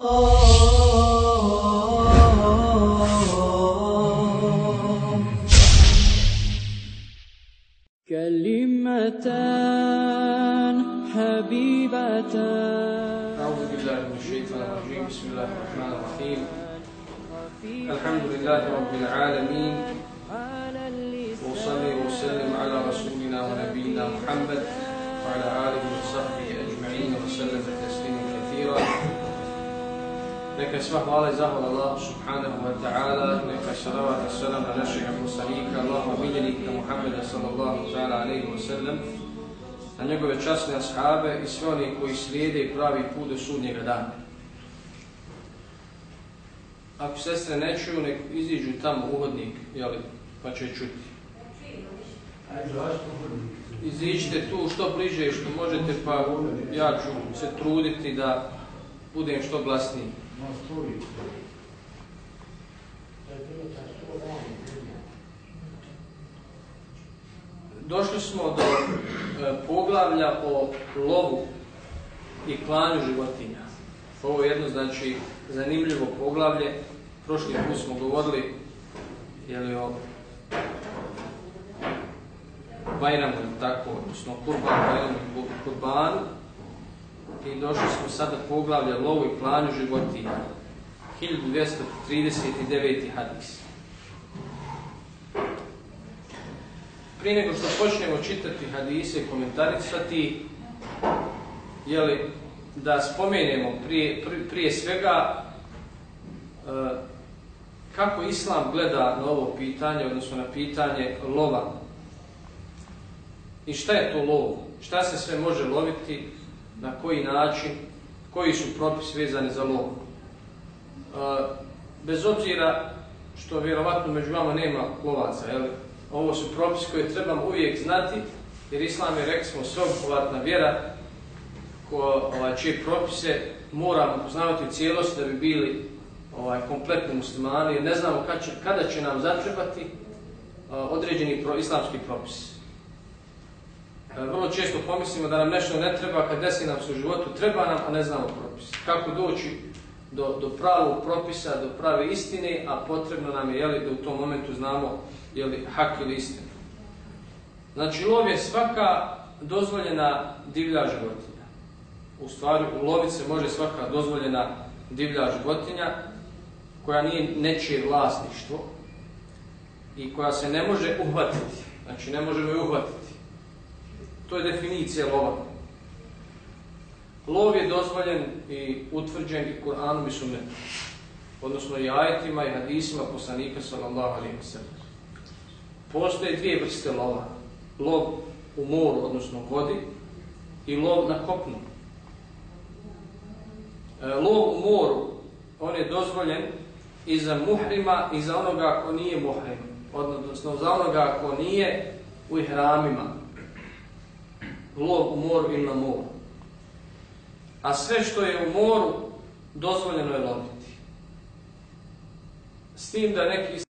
كلمتان حبيبتان. أعوذ بالله من الشيطان الرجيم. بسم الله الرحمن الرحيم. الحمد لله رب العالمين. وصلي وسلم على رسولنا ونبينا محمد وعلى آله وصحبه أجمعين وسلم تسليما كثيرا. Neka sva hvala i zahvala Allah subhanahu wa ta'ala, neka salavat i salam na našeg poslanika, Allahu miljenika Muhammeda sallallahu ta'ala alaihi wa sallam, na njegove časne ashabe i sve oni koji slijede i pravi put do sudnjega dana. Ako sestre ne čuju, nek iziđu tamo uhodnik, jeli, pa će čuti. Iziđite tu što bliže što možete, pa ja ću se truditi da budem što glasniji. Došli smo do e, poglavlja o lovu i klanju životinja. Ovo je jedno znači zanimljivo poglavlje. Prošli put smo govorili jeli, o Bajramu, tako, odnosno kurban, Bajramu kurbanu. I došli smo sada poglavlja lovu i klanju životinja. 1239. hadis. Prije nego što počnemo čitati hadise i komentarisati, jeli, da spomenemo prije, pri- prije svega e, kako Islam gleda na ovo pitanje, odnosno na pitanje lova. I šta je to lov? Šta se sve može loviti, na koji način, koji su propisi vezani za lov. E, bez obzira što vjerovatno među vama nema lovaca, jel? ovo su propisi koje trebamo uvijek znati, jer Islam je, rekli smo, sveobuhvatna vjera ovaj, čije propise moramo poznavati u cijelosti da bi bili ovaj, kompletni muslimani, jer ne znamo kada će nam zatrebati a, određeni islamski propis. Vrlo često pomislimo da nam nešto ne treba, kad desi nam se u životu, treba nam, a ne znamo propis. Kako doći do, do pravog propisa, do prave istine, a potrebno nam je jeli, da u tom momentu znamo jeli, hak ili istinu. Znači, lov je svaka dozvoljena divlja životinja. U stvari, u lovice može svaka dozvoljena divlja životinja koja nije nečije vlasništvo i koja se ne može uhvatiti. Znači, ne možemo je uhvatiti. To je definicija lova. Lov je dozvoljen i utvrđen i Kur'anom i sunnetom. Odnosno i ajetima i hadisima poslanika sallallahu alaihi wa sallam. Postoje dvije vrste lova. Lov u moru, odnosno vodi, i lov na kopnu. E, lov u moru, on je dozvoljen i za muhrima i za onoga ko nije muhrim. Odnosno za onoga ko nije u ihramima. Lov u moru ili na moru. A sve što je u moru, dozvoljeno je loviti. S tim da neki